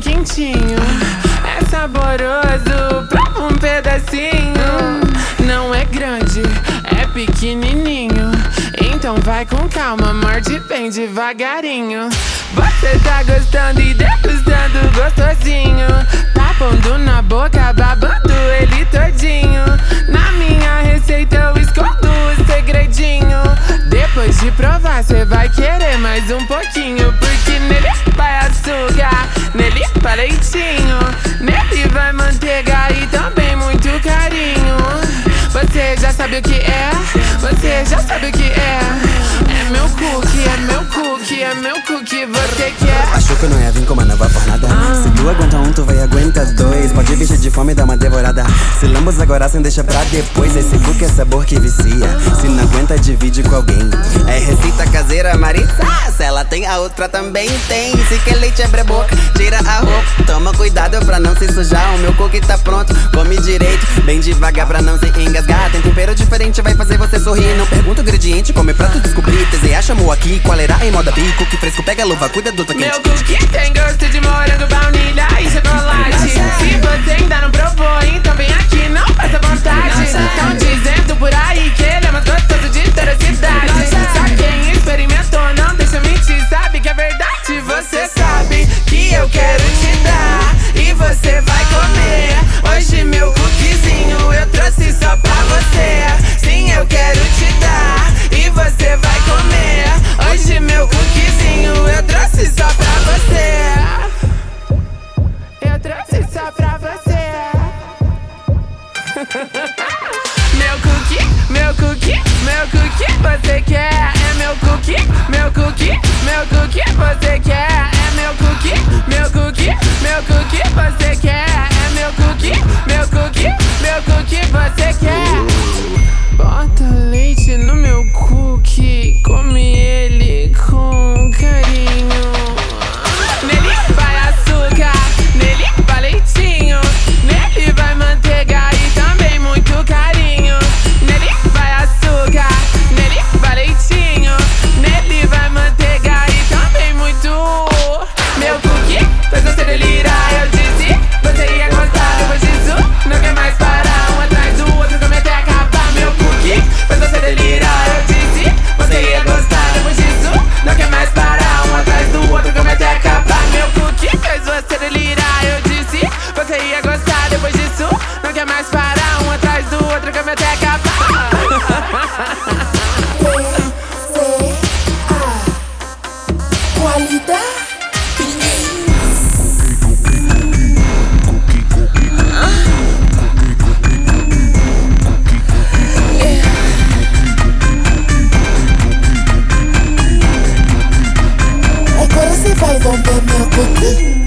quentinho. É saboroso, prova um pedacinho. Não é grande, é pequenininho. Então vai com calma, morde bem devagarinho. Você tá gostando e degustando gostosinho. Tá pondo na boca, babando ele todinho. Na minha receita eu escondo o segredinho. Depois de provar, cê vai querer mais um pouquinho. Porque nele vai açúcar, leitinho. Nele vai manteiga e também muito carinho. Você já sabe o que é, você já sabe o que é. É meu cookie, é meu cookie, é meu cookie, você quer. Que eu não ia vir com uma nova fornada? Se tu aguenta um, tu vai aguentar dois. Pode vestir de fome e dar uma devorada. Se lambos agora, sem deixa pra depois. Esse cookie é sabor que vicia. Se não aguenta, divide com alguém. É receita caseira, Marisa. Se ela tem, a outra também tem. Se quer leite, abre a boca, tira a roupa. Toma cuidado pra não se sujar. O meu cookie tá pronto, come direito. Bem devagar pra não se engasgar. Tem tempero diferente, vai fazer você sorrir. Não pergunta o ingrediente, come pra tu descobrir. TZA chamou aqui, qual era em moda bi. Cookie fresco, pega a luva, cuida do. Meu cookie tem gosto de morango, baunilha e chocolate. Se você meu cookie, você quer? É meu cookie, meu cookie, meu cookie, você quer? É meu cookie, meu cookie, meu cookie, você quer? É meu cookie, meu cookie, meu cookie, você quer? Bota leite no meu I don't back, back, back, back.